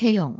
车用。